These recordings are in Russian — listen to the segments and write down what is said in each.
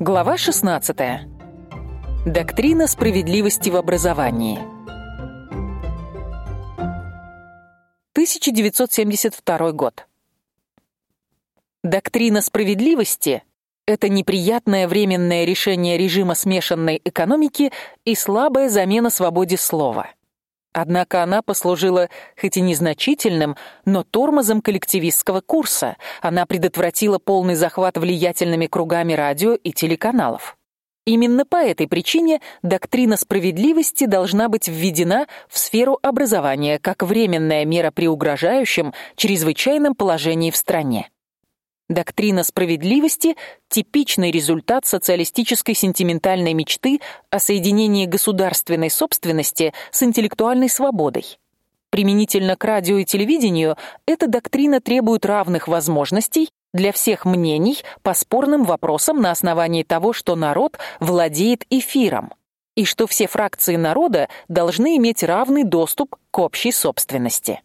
Глава 16. Доктрина справедливости в образовании. 1972 год. Доктрина справедливости это неприятное временное решение режима смешанной экономики и слабая замена свободе слова. Однако она послужила хоть и незначительным, но тормозом коллективистского курса. Она предотвратила полный захват влиятельными кругами радио и телеканалов. Именно по этой причине доктрина справедливости должна быть введена в сферу образования как временная мера при угрожающем чрезвычайном положении в стране. Доктрина справедливости типичный результат социалистической сентиментальной мечты о соединении государственной собственности с интеллектуальной свободой. Применительно к радио и телевидению эта доктрина требует равных возможностей для всех мнений по спорным вопросам на основании того, что народ владеет эфиром и что все фракции народа должны иметь равный доступ к общей собственности.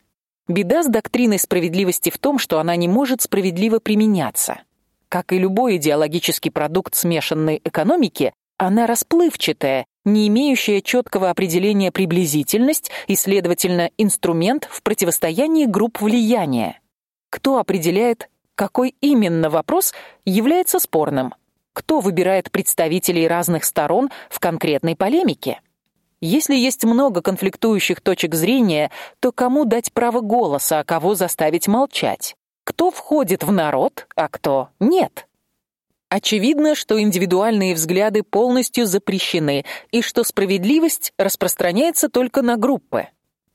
Беда с доктриной справедливости в том, что она не может справедливо применяться. Как и любой идеологический продукт смешанной экономики, она расплывчатая, не имеющая четкого определения приблизительность и, следовательно, инструмент в противостоянии групп влияния. Кто определяет, какой именно вопрос является спорным? Кто выбирает представителей разных сторон в конкретной полемике? Если есть много конфликтующих точек зрения, то кому дать право голоса, а кого заставить молчать? Кто входит в народ, а кто нет? Очевидно, что индивидуальные взгляды полностью запрещены и что справедливость распространяется только на группы.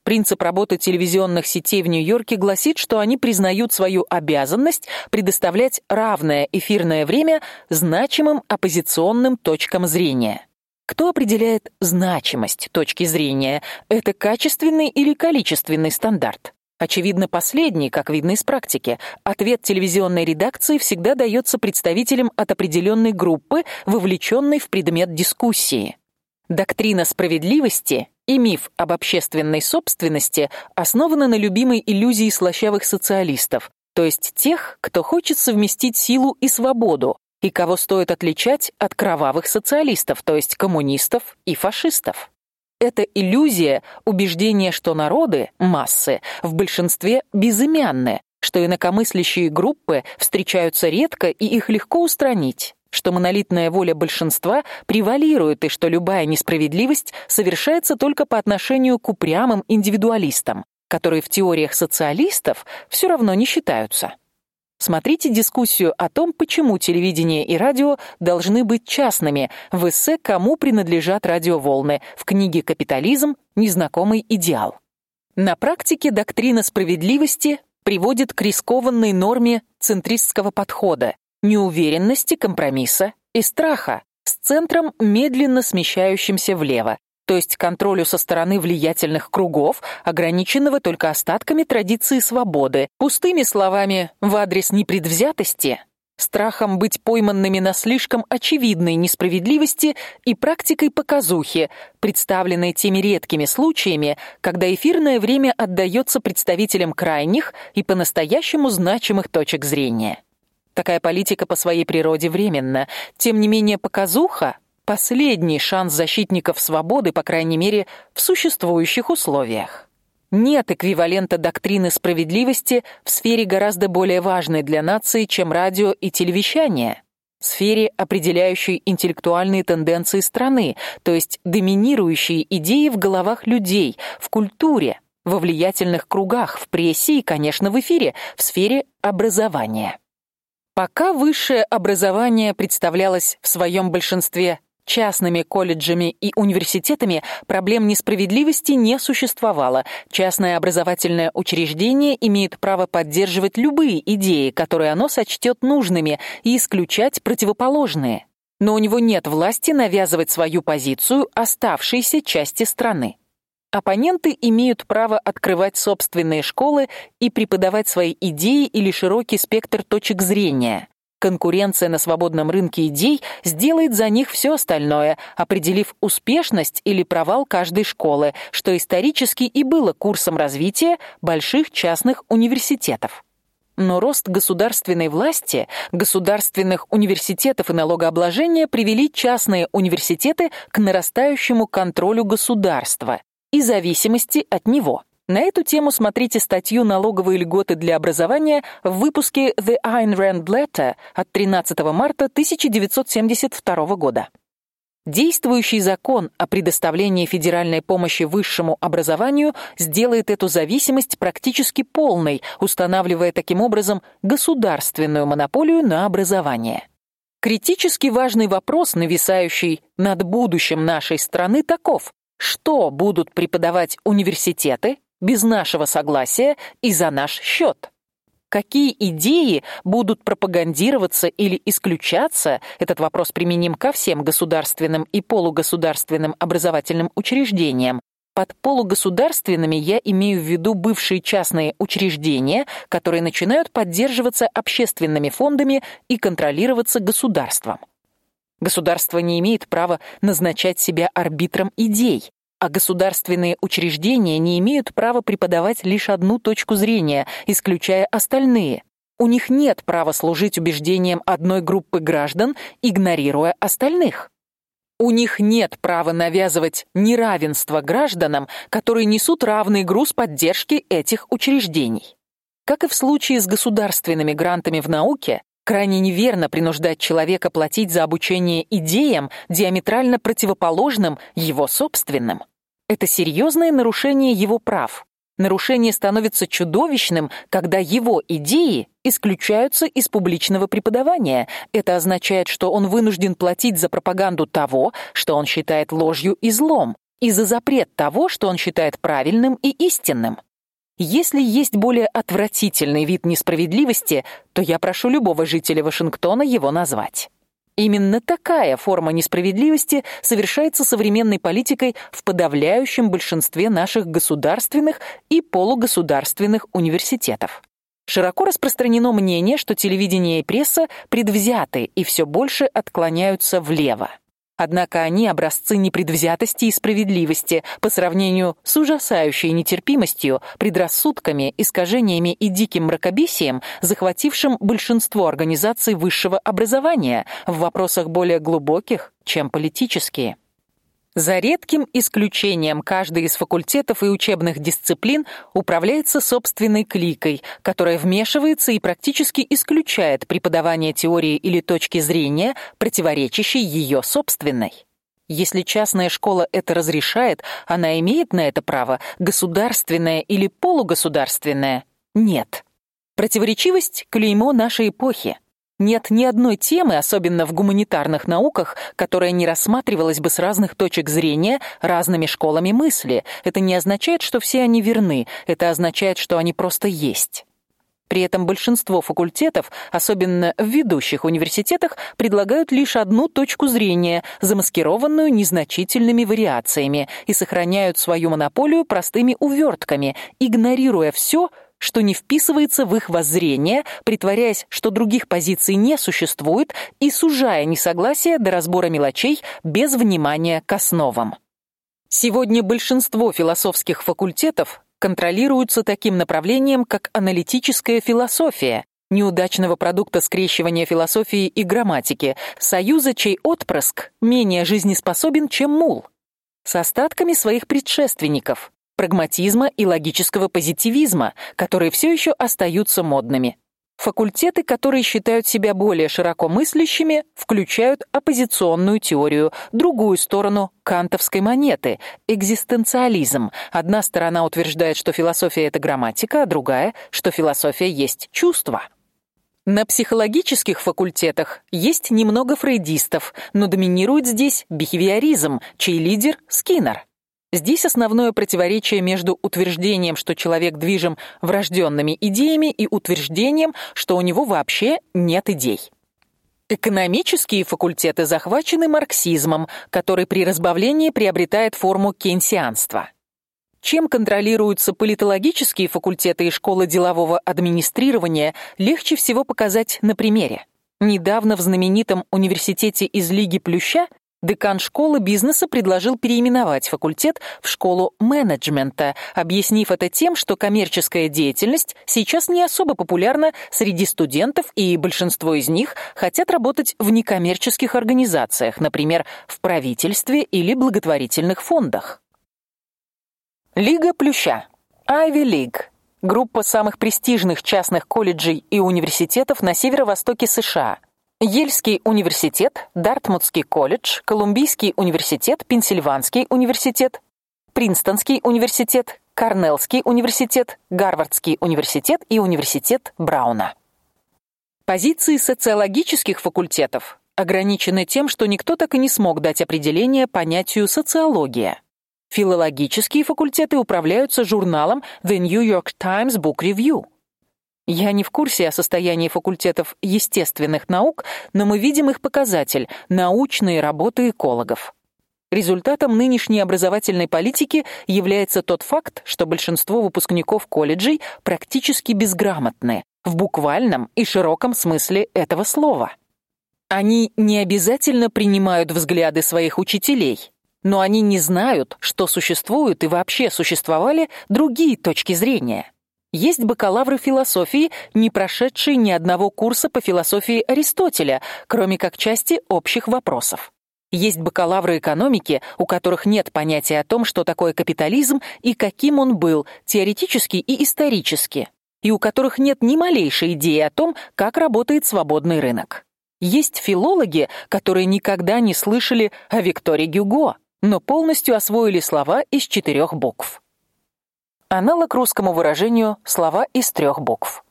Принцип работы телевизионных сетей в Нью-Йорке гласит, что они признают свою обязанность предоставлять равное эфирное время значимым оппозиционным точкам зрения. Кто определяет значимость точки зрения? Это качественный или количественный стандарт? Очевидно, последний, как видно из практики. Ответ телевизионной редакции всегда дается представителям от определенной группы, вовлеченной в предмет дискуссии. Доктрина справедливости и миф об общественной собственности основаны на любимой иллюзии слащавых социалистов, то есть тех, кто хочет совместить силу и свободу, и кого стоит отличать от кровавых социалистов, то есть коммунистов и фашистов. Это иллюзия убеждения, что народы, массы, в большинстве безымянны, что инакомыслящие группы встречаются редко и их легко устранить, что монолитная воля большинства превалирует и что любая несправедливость совершается только по отношению к упрямым индивидуалистам, которые в теориях социалистов все равно не считаются. Смотрите дискуссию о том, почему телевидение и радио должны быть частными в эссе «Кому принадлежат радиоволны» в книге «Капитализм. Незнакомый идеал». На практике доктрина справедливости приводит к рискованной норме центристского подхода, неуверенности, компромисса и страха с центром медленно смещающимся влево, то есть контролю со стороны влиятельных кругов, ограниченного только остатками традиции свободы, пустыми словами в адрес непредвзятости, страхом быть пойманными на слишком очевидной несправедливости и практикой показухи, представленной теми редкими случаями, когда эфирное время отдается представителям крайних и по-настоящему значимых точек зрения. Такая политика по своей природе временна, тем не менее показуха последний шанс защитников свободы, по крайней мере, в существующих условиях. Нет эквивалента доктрины справедливости в сфере гораздо более важной для нации, чем радио и телевещание, сфере, определяющей интеллектуальные тенденции страны, то есть доминирующие идеи в головах людей, в культуре, во влиятельных кругах, в прессе и, конечно, в эфире, в сфере образования. Пока высшее образование представлялось в своем большинстве частными колледжами и университетами проблем несправедливости не существовало. Частное образовательное учреждение имеет право поддерживать любые идеи, которые оно сочтет нужными, и исключать противоположные. Но у него нет власти навязывать свою позицию оставшейся части страны. Оппоненты имеют право открывать собственные школы и преподавать свои идеи или широкий спектр точек зрения. Конкуренция на свободном рынке идей сделает за них все остальное, определив успешность или провал каждой школы, что исторически и было курсом развития больших частных университетов. Но рост государственной власти, государственных университетов и налогообложения привели частные университеты к нарастающему контролю государства и зависимости от него. На эту тему смотрите статью Налоговые льготы для образования в выпуске The Ayn Rand Letter от 13 марта 1972 года. Действующий закон о предоставлении федеральной помощи высшему образованию сделает эту зависимость практически полной, устанавливая таким образом государственную монополию на образование. Критически важный вопрос, нависающий над будущим нашей страны, таков: что будут преподавать университеты, без нашего согласия и за наш счет. Какие идеи будут пропагандироваться или исключаться? Этот вопрос применим ко всем государственным и полугосударственным образовательным учреждениям. Под полугосударственными я имею в виду бывшие частные учреждения, которые начинают поддерживаться общественными фондами и контролироваться государством. Государство не имеет права назначать себя арбитром идей а государственные учреждения не имеют права преподавать лишь одну точку зрения, исключая остальные. У них нет права служить убеждениям одной группы граждан, игнорируя остальных. У них нет права навязывать неравенство гражданам, которые несут равный груз поддержки этих учреждений. Как и в случае с государственными грантами в науке, крайне неверно принуждать человека платить за обучение идеям, диаметрально противоположным его собственным. Это серьезное нарушение его прав. Нарушение становится чудовищным, когда его идеи исключаются из публичного преподавания. Это означает, что он вынужден платить за пропаганду того, что он считает ложью и злом, и за запрет того, что он считает правильным и истинным. Если есть более отвратительный вид несправедливости, то я прошу любого жителя Вашингтона его назвать. Именно такая форма несправедливости совершается современной политикой в подавляющем большинстве наших государственных и полугосударственных университетов. Широко распространено мнение, что телевидение и пресса предвзяты и все больше отклоняются влево. Однако они образцы непредвзятости и справедливости по сравнению с ужасающей нетерпимостью, предрассудками, искажениями и диким мракобесием, захватившим большинство организаций высшего образования в вопросах более глубоких, чем политические. За редким исключением каждый из факультетов и учебных дисциплин управляется собственной кликой, которая вмешивается и практически исключает преподавание теории или точки зрения, противоречащей ее собственной. Если частная школа это разрешает, она имеет на это право, государственная или полугосударственная нет. Противоречивость клеймо нашей эпохи. Нет ни одной темы, особенно в гуманитарных науках, которая не рассматривалась бы с разных точек зрения, разными школами мысли. Это не означает, что все они верны, это означает, что они просто есть. При этом большинство факультетов, особенно в ведущих университетах, предлагают лишь одну точку зрения, замаскированную незначительными вариациями, и сохраняют свою монополию простыми увертками, игнорируя все, что не вписывается в их воззрение, притворяясь, что других позиций не существует и сужая несогласие до разбора мелочей без внимания к основам. Сегодня большинство философских факультетов контролируются таким направлением, как аналитическая философия, неудачного продукта скрещивания философии и грамматики, союза, чей отпрыск менее жизнеспособен, чем мул, с остатками своих предшественников, прагматизма и логического позитивизма, которые все еще остаются модными. Факультеты, которые считают себя более широко мыслящими, включают оппозиционную теорию, другую сторону кантовской монеты экзистенциализм. Одна сторона утверждает, что философия это грамматика, а другая, что философия есть чувство. На психологических факультетах есть немного фрейдистов, но доминирует здесь бихевиоризм, чей лидер Скиннер. Здесь основное противоречие между утверждением, что человек движим врожденными идеями, и утверждением, что у него вообще нет идей. Экономические факультеты захвачены марксизмом, который при разбавлении приобретает форму кейнсианства. Чем контролируются политологические факультеты и школы делового администрирования, легче всего показать на примере. Недавно в знаменитом университете из Лиги Плюща Декан школы бизнеса предложил переименовать факультет в школу менеджмента, объяснив это тем, что коммерческая деятельность сейчас не особо популярна среди студентов, и большинство из них хотят работать в некоммерческих организациях, например, в правительстве или благотворительных фондах. Лига Плюща. Ivy League. Группа самых престижных частных колледжей и университетов на северо-востоке США. Ельский университет, Дартмутский колледж, Колумбийский университет, Пенсильванский университет, Принстонский университет, Корнеллский университет, Гарвардский университет и университет Брауна. Позиции социологических факультетов ограничены тем, что никто так и не смог дать определение понятию социология. Филологические факультеты управляются журналом The New York Times Book Review. Я не в курсе о состоянии факультетов естественных наук, но мы видим их показатель научные работы экологов. Результатом нынешней образовательной политики является тот факт, что большинство выпускников колледжей практически безграмотны в буквальном и широком смысле этого слова. Они не обязательно принимают взгляды своих учителей, но они не знают, что существуют и вообще существовали другие точки зрения. Есть бакалавры философии, не прошедшие ни одного курса по философии Аристотеля, кроме как части общих вопросов. Есть бакалавры экономики, у которых нет понятия о том, что такое капитализм и каким он был теоретически и исторически, и у которых нет ни малейшей идеи о том, как работает свободный рынок. Есть филологи, которые никогда не слышали о Викторе Гюго, но полностью освоили слова из четырех букв. Аналог русскому выражению слова из трех букв.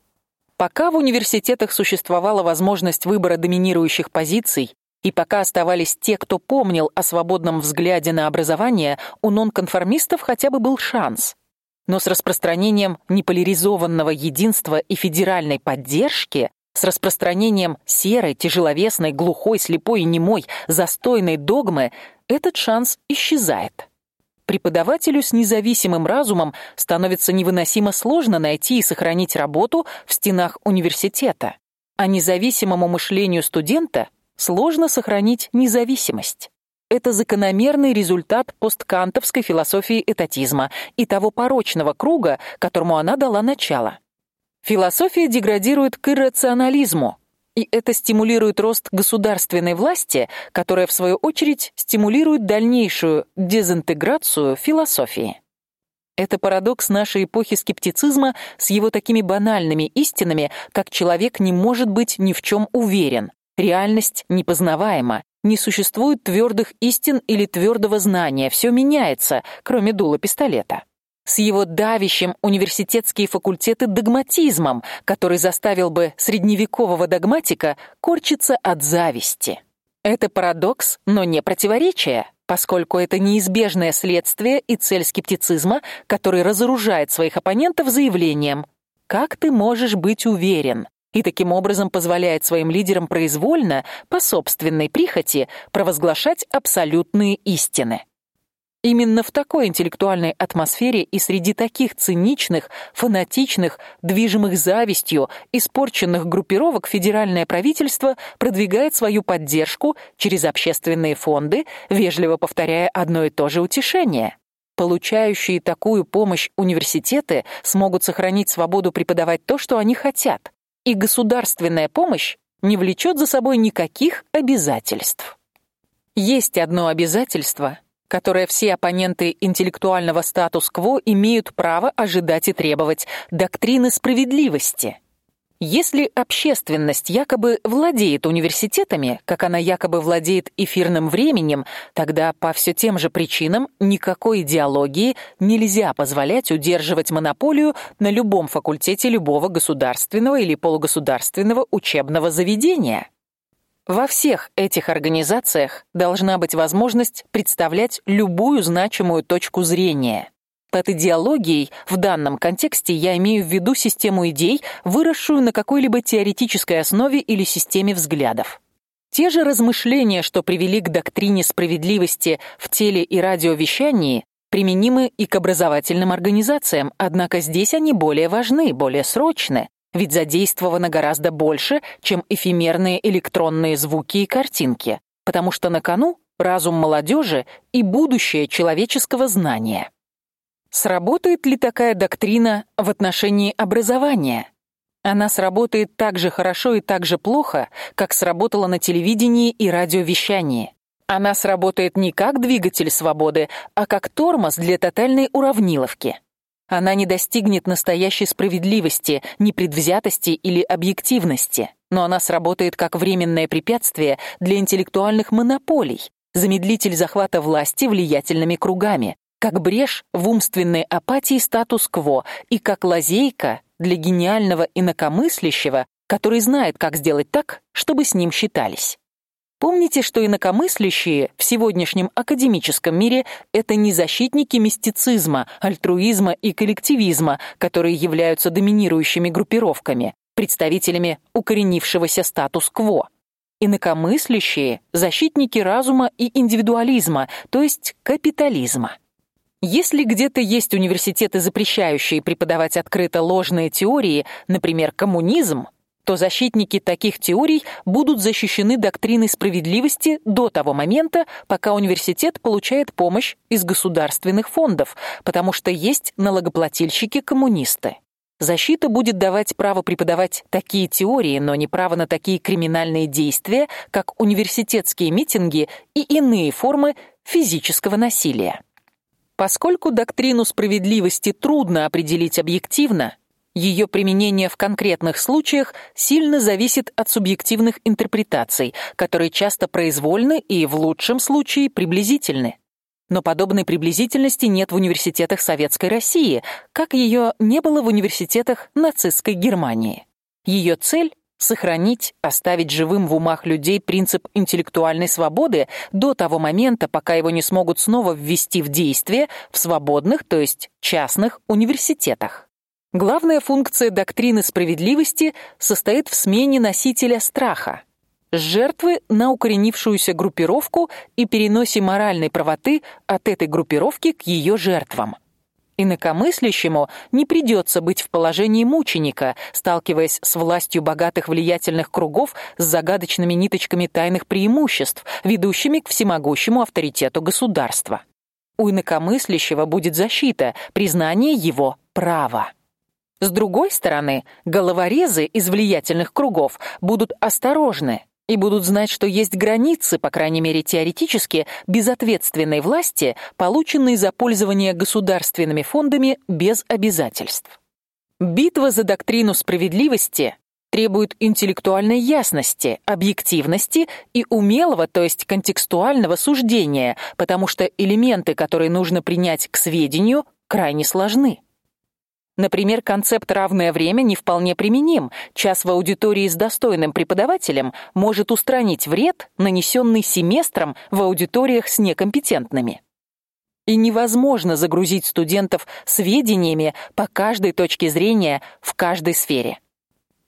Пока в университетах существовала возможность выбора доминирующих позиций, и пока оставались те, кто помнил о свободном взгляде на образование, у нонконформистов хотя бы был шанс. Но с распространением неполяризованного единства и федеральной поддержки, с распространением серой, тяжеловесной, глухой, слепой и немой, застойной догмы, этот шанс исчезает. Преподавателю с независимым разумом становится невыносимо сложно найти и сохранить работу в стенах университета, а независимому мышлению студента сложно сохранить независимость. Это закономерный результат посткантовской философии этатизма и того порочного круга, которому она дала начало. Философия деградирует к иррационализму, и это стимулирует рост государственной власти, которая в свою очередь стимулирует дальнейшую дезинтеграцию философии. Это парадокс нашей эпохи скептицизма с его такими банальными истинами, как человек не может быть ни в чем уверен, реальность непознаваема, не существует твердых истин или твердого знания, все меняется, кроме дула пистолета с его давящим университетские факультеты догматизмом, который заставил бы средневекового догматика корчиться от зависти. Это парадокс, но не противоречие, поскольку это неизбежное следствие и цель скептицизма, который разоружает своих оппонентов заявлением: "Как ты можешь быть уверен?" и таким образом позволяет своим лидерам произвольно, по собственной прихоти, провозглашать абсолютные истины. Именно в такой интеллектуальной атмосфере и среди таких циничных, фанатичных, движимых завистью, испорченных группировок федеральное правительство продвигает свою поддержку через общественные фонды, вежливо повторяя одно и то же утешение. Получающие такую помощь университеты смогут сохранить свободу преподавать то, что они хотят, и государственная помощь не влечет за собой никаких обязательств. Есть одно обязательство, которое все оппоненты интеллектуального статус-кво имеют право ожидать и требовать доктрины справедливости. Если общественность якобы владеет университетами, как она якобы владеет эфирным временем, тогда по все тем же причинам никакой идеологии нельзя позволять удерживать монополию на любом факультете любого государственного или полугосударственного учебного заведения. Во всех этих организациях должна быть возможность представлять любую значимую точку зрения. Под идеологией в данном контексте я имею в виду систему идей, выросшую на какой-либо теоретической основе или системе взглядов. Те же размышления, что привели к доктрине справедливости в теле- и радиовещании, применимы и к образовательным организациям, однако здесь они более важны, более срочны, ведь задействовано гораздо больше, чем эфемерные электронные звуки и картинки, потому что на кону разум молодежи и будущее человеческого знания. Сработает ли такая доктрина в отношении образования? Она сработает так же хорошо и так же плохо, как сработала на телевидении и радиовещании. Она сработает не как двигатель свободы, а как тормоз для тотальной уравниловки. Она не достигнет настоящей справедливости, непредвзятости или объективности, но она сработает как временное препятствие для интеллектуальных монополий, замедлитель захвата власти влиятельными кругами, как брешь в умственной апатии статус-кво и как лазейка для гениального инакомыслящего, который знает, как сделать так, чтобы с ним считались. Помните, что инакомыслящие в сегодняшнем академическом мире это не защитники мистицизма, альтруизма и коллективизма, которые являются доминирующими группировками, представителями укоренившегося статус-кво. Инакомыслящие защитники разума и индивидуализма, то есть капитализма. Если где-то есть университеты, запрещающие преподавать открыто ложные теории, например, коммунизм, то защитники таких теорий будут защищены доктриной справедливости до того момента, пока университет получает помощь из государственных фондов, потому что есть налогоплательщики-коммунисты. Защита будет давать право преподавать такие теории, но не право на такие криминальные действия, как университетские митинги и иные формы физического насилия. Поскольку доктрину справедливости трудно определить объективно, ее применение в конкретных случаях сильно зависит от субъективных интерпретаций, которые часто произвольны и в лучшем случае приблизительны. Но подобной приблизительности нет в университетах Советской России, как ее не было в университетах нацистской Германии. Ее цель сохранить, оставить живым в умах людей принцип интеллектуальной свободы до того момента, пока его не смогут снова ввести в действие в свободных, то есть частных университетах. Главная функция доктрины справедливости состоит в смене носителя страха с жертвы на укоренившуюся группировку и переносе моральной правоты от этой группировки к ее жертвам. Инакомыслящему не придется быть в положении мученика, сталкиваясь с властью богатых влиятельных кругов с загадочными ниточками тайных преимуществ, ведущими к всемогущему авторитету государства. У инакомыслящего будет защита, признание его права. С другой стороны, головорезы из влиятельных кругов будут осторожны и будут знать, что есть границы, по крайней мере теоретически, безответственной власти, полученной за пользование государственными фондами без обязательств. Битва за доктрину справедливости требует интеллектуальной ясности, объективности и умелого, то есть контекстуального суждения, потому что элементы, которые нужно принять к сведению, крайне сложны. Например, концепт равное время не вполне применим. Час в аудитории с достойным преподавателем может устранить вред, нанесенный семестром в аудиториях с некомпетентными. И невозможно загрузить студентов сведениями по каждой точке зрения в каждой сфере.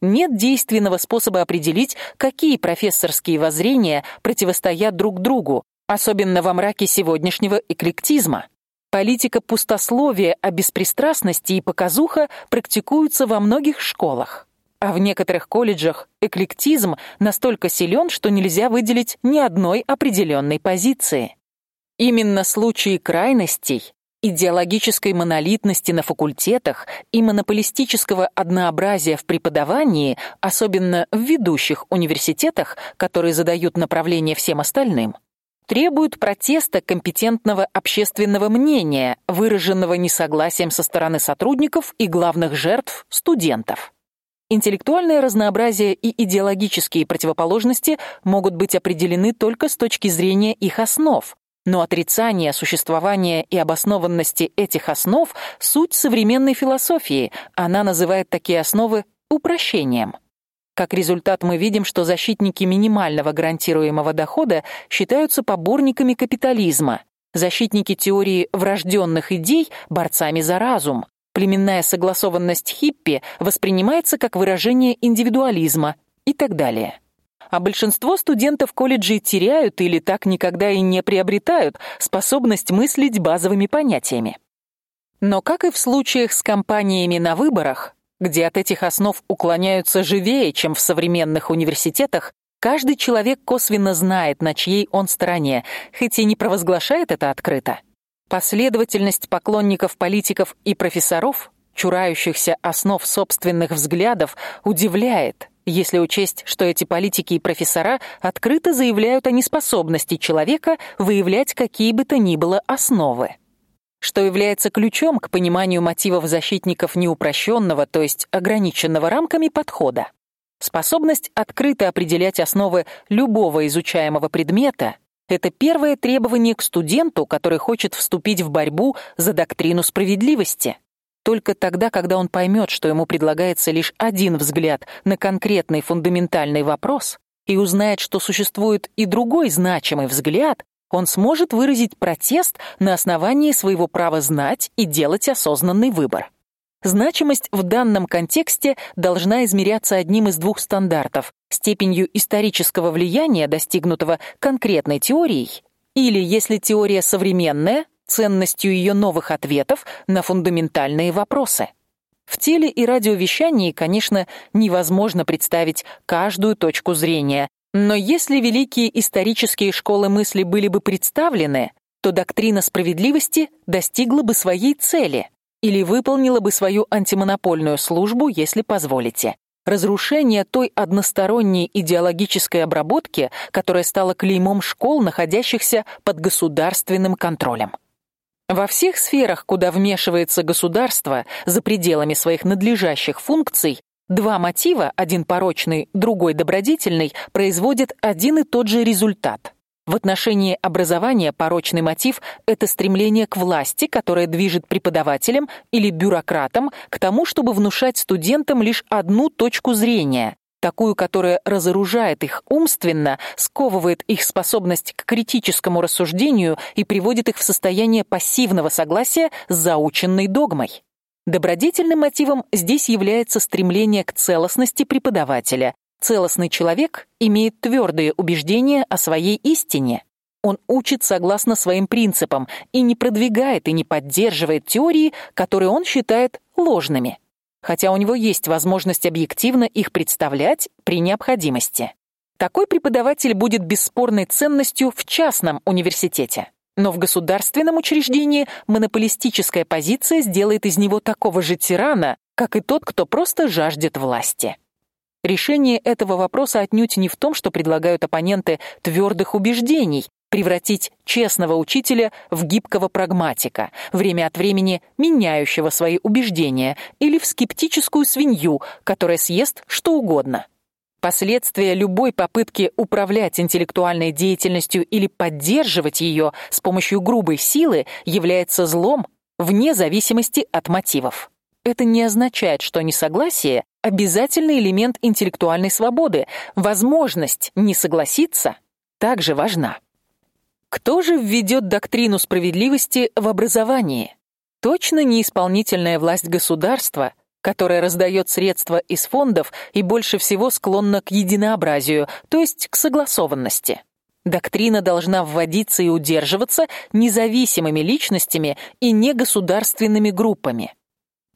Нет действенного способа определить, какие профессорские воззрения противостоят друг другу, особенно во мраке сегодняшнего эклектизма. Политика пустословия о беспристрастности и показуха практикуются во многих школах. А в некоторых колледжах эклектизм настолько силен, что нельзя выделить ни одной определенной позиции. Именно случаи крайностей, идеологической монолитности на факультетах и монополистического однообразия в преподавании, особенно в ведущих университетах, которые задают направление всем остальным, требуют протеста компетентного общественного мнения, выраженного несогласием со стороны сотрудников и главных жертв студентов. Интеллектуальное разнообразие и идеологические противоположности могут быть определены только с точки зрения их основ, но отрицание существования и обоснованности этих основ суть современной философии. Она называет такие основы упрощением. Как результат мы видим, что защитники минимального гарантируемого дохода считаются поборниками капитализма, защитники теории врожденных идей борцами за разум. Племенная согласованность хиппи воспринимается как выражение индивидуализма и так далее. А большинство студентов колледжей теряют или так никогда и не приобретают способность мыслить базовыми понятиями. Но как и в случаях с кампаниями на выборах, где от этих основ уклоняются живее, чем в современных университетах, Каждый человек косвенно знает, на чьей он стороне, хоть и не провозглашает это открыто. Последовательность поклонников политиков и профессоров, чурающихся основ собственных взглядов, удивляет, если учесть, что эти политики и профессора открыто заявляют о неспособности человека выявлять какие бы то ни было основы что является ключом к пониманию мотивов защитников неупрощенного, то есть ограниченного рамками подхода. Способность открыто определять основы любого изучаемого предмета это первое требование к студенту, который хочет вступить в борьбу за доктрину справедливости. Только тогда, когда он поймет, что ему предлагается лишь один взгляд на конкретный фундаментальный вопрос, и узнает, что существует и другой значимый взгляд, он сможет выразить протест на основании своего права знать и делать осознанный выбор. Значимость в данном контексте должна измеряться одним из двух стандартов: степенью исторического влияния, достигнутого конкретной теорией, или, если теория современная, ценностью ее новых ответов на фундаментальные вопросы. В теле и радиовещании, конечно, невозможно представить каждую точку зрения, но если великие исторические школы мысли были бы представлены, то доктрина справедливости достигла бы своей цели или выполнила бы свою антимонопольную службу, если позволите. Разрушение той односторонней идеологической обработки, которая стала клеймом школ, находящихся под государственным контролем. Во всех сферах, куда вмешивается государство за пределами своих надлежащих функций, два мотива, один порочный, другой добродетельный, производят один и тот же результат. В отношении образования порочный мотив это стремление к власти, которое движет преподавателем или бюрократом к тому, чтобы внушать студентам лишь одну точку зрения, такую, которая разоружает их умственно, сковывает их способность к критическому рассуждению и приводит их в состояние пассивного согласия с заученной догмой. Добродетельным мотивом здесь является стремление к целостности преподавателя. Целостный человек имеет твердые убеждения о своей истине. Он учит согласно своим принципам и не продвигает и не поддерживает теории, которые он считает ложными хотя у него есть возможность объективно их представлять при необходимости. Такой преподаватель будет бесспорной ценностью в частном университете. Но в государственном учреждении монополистическая позиция сделает из него такого же тирана, как и тот, кто просто жаждет власти. Решение этого вопроса отнюдь не в том, что предлагают оппоненты твердых убеждений, превратить честного учителя в гибкого прагматика, время от времени меняющего свои убеждения, или в скептическую свинью, которая съест что угодно. Последствия любой попытки управлять интеллектуальной деятельностью или поддерживать ее с помощью грубой силы является злом вне зависимости от мотивов. Это не означает, что несогласие обязательный элемент интеллектуальной свободы. Возможность не согласиться также важна. Кто же введет доктрину справедливости в образовании? Точно не исполнительная власть государства, которая раздает средства из фондов и больше всего склонна к единообразию, то есть к согласованности. Доктрина должна вводиться и удерживаться независимыми личностями и негосударственными группами.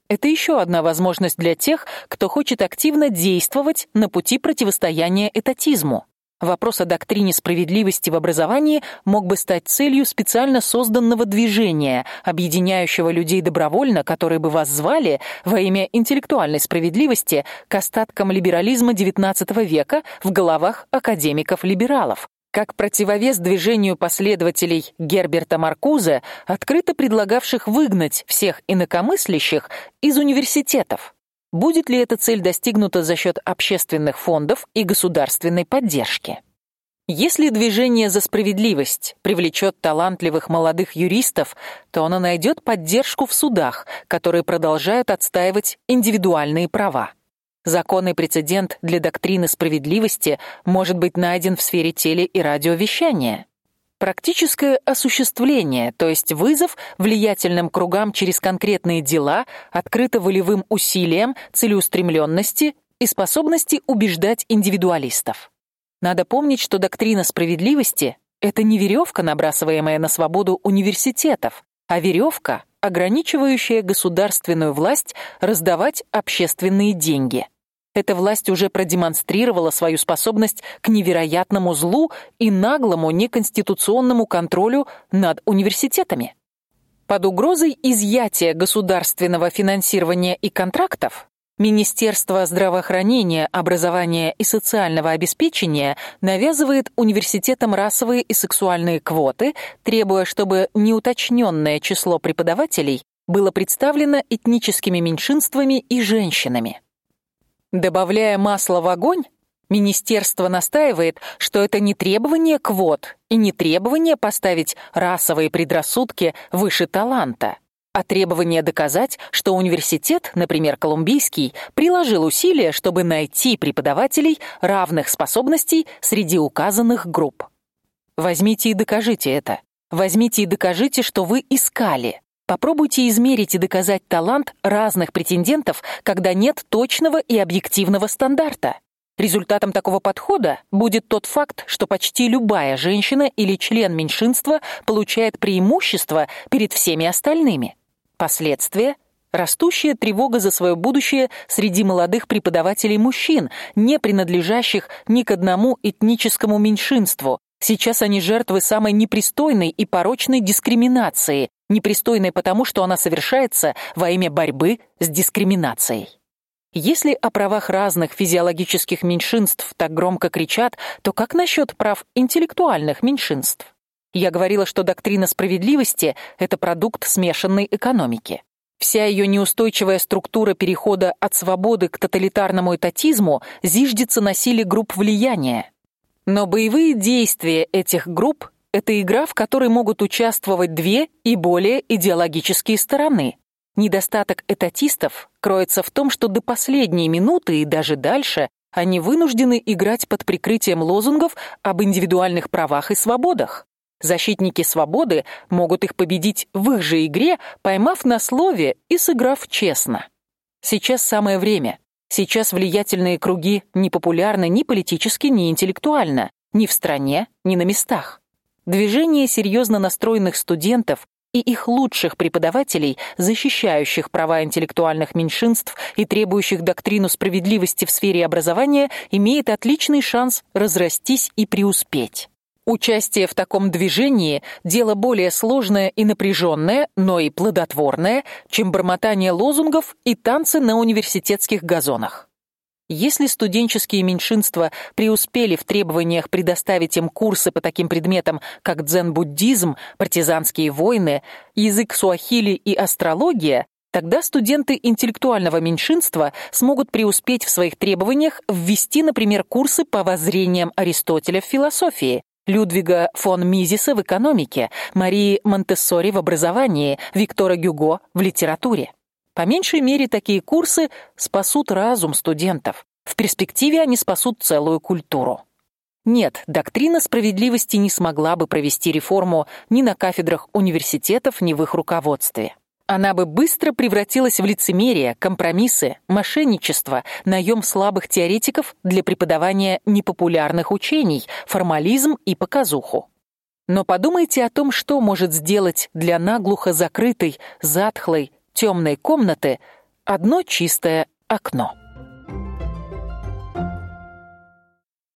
Это еще одна возможность для тех, кто хочет активно действовать на пути противостояния этатизму. Вопрос о доктрине справедливости в образовании мог бы стать целью специально созданного движения, объединяющего людей добровольно, которые бы воззвали во имя интеллектуальной справедливости к остаткам либерализма XIX века в головах академиков-либералов. Как противовес движению последователей Герберта Маркузе, открыто предлагавших выгнать всех инакомыслящих из университетов. Будет ли эта цель достигнута за счет общественных фондов и государственной поддержки? Если движение за справедливость привлечет талантливых молодых юристов, то оно найдет поддержку в судах, которые продолжают отстаивать индивидуальные права. Законный прецедент для доктрины справедливости может быть найден в сфере теле- и радиовещания. Практическое осуществление, то есть вызов влиятельным кругам через конкретные дела, открыто волевым усилием, целеустремленности и способности убеждать индивидуалистов. Надо помнить, что доктрина справедливости это не веревка, набрасываемая на свободу университетов, а веревка, ограничивающая государственную власть раздавать общественные деньги. Эта власть уже продемонстрировала свою способность к невероятному злу и наглому неконституционному контролю над университетами. Под угрозой изъятия государственного финансирования и контрактов Министерство здравоохранения, образования и социального обеспечения навязывает университетам расовые и сексуальные квоты, требуя, чтобы неуточненное число преподавателей было представлено этническими меньшинствами и женщинами. Добавляя масло в огонь, министерство настаивает, что это не требование квот и не требование поставить расовые предрассудки выше таланта, а требование доказать, что университет, например, Колумбийский, приложил усилия, чтобы найти преподавателей равных способностей среди указанных групп. Возьмите и докажите это. Возьмите и докажите, что вы искали. Попробуйте измерить и доказать талант разных претендентов, когда нет точного и объективного стандарта. Результатом такого подхода будет тот факт, что почти любая женщина или член меньшинства получает преимущество перед всеми остальными. Последствия растущая тревога за свое будущее среди молодых преподавателей мужчин, не принадлежащих ни к одному этническому меньшинству. Сейчас они жертвы самой непристойной и порочной дискриминации, непристойной потому, что она совершается во имя борьбы с дискриминацией. Если о правах разных физиологических меньшинств так громко кричат, то как насчет прав интеллектуальных меньшинств? Я говорила, что доктрина справедливости это продукт смешанной экономики. Вся ее неустойчивая структура перехода от свободы к тоталитарному этатизму зиждется на силе групп влияния. Но боевые действия этих групп это игра, в которой могут участвовать две и более идеологические стороны. Недостаток этатистов кроется в том, что до последней минуты и даже дальше они вынуждены играть под прикрытием лозунгов об индивидуальных правах и свободах. Защитники свободы могут их победить в их же игре, поймав на слове и сыграв честно. Сейчас самое время. Сейчас влиятельные круги не популярны ни политически, ни интеллектуально, ни в стране, ни на местах. Движение серьезно настроенных студентов и их лучших преподавателей, защищающих права интеллектуальных меньшинств и требующих доктрину справедливости в сфере образования, имеет отличный шанс разрастись и преуспеть. Участие в таком движении дело более сложное и напряженное, но и плодотворное, чем бормотание лозунгов и танцы на университетских газонах. Если студенческие меньшинства преуспели в требованиях предоставить им курсы по таким предметам, как дзен-буддизм, партизанские войны, язык суахили и астрология, тогда студенты интеллектуального меньшинства смогут преуспеть в своих требованиях ввести, например, курсы по воззрениям Аристотеля в философии, Людвига фон Мизиса в экономике, Марии Монтессори в образовании, Виктора Гюго в литературе. По меньшей мере такие курсы спасут разум студентов. В перспективе они спасут целую культуру. Нет, доктрина справедливости не смогла бы провести реформу ни на кафедрах университетов, ни в их руководстве. Она бы быстро превратилась в лицемерие, компромиссы, мошенничество, наем слабых теоретиков для преподавания непопулярных учений, формализм и показуху. Но подумайте о том, что может сделать для наглухо закрытой, затхлой, темной комнаты одно чистое окно.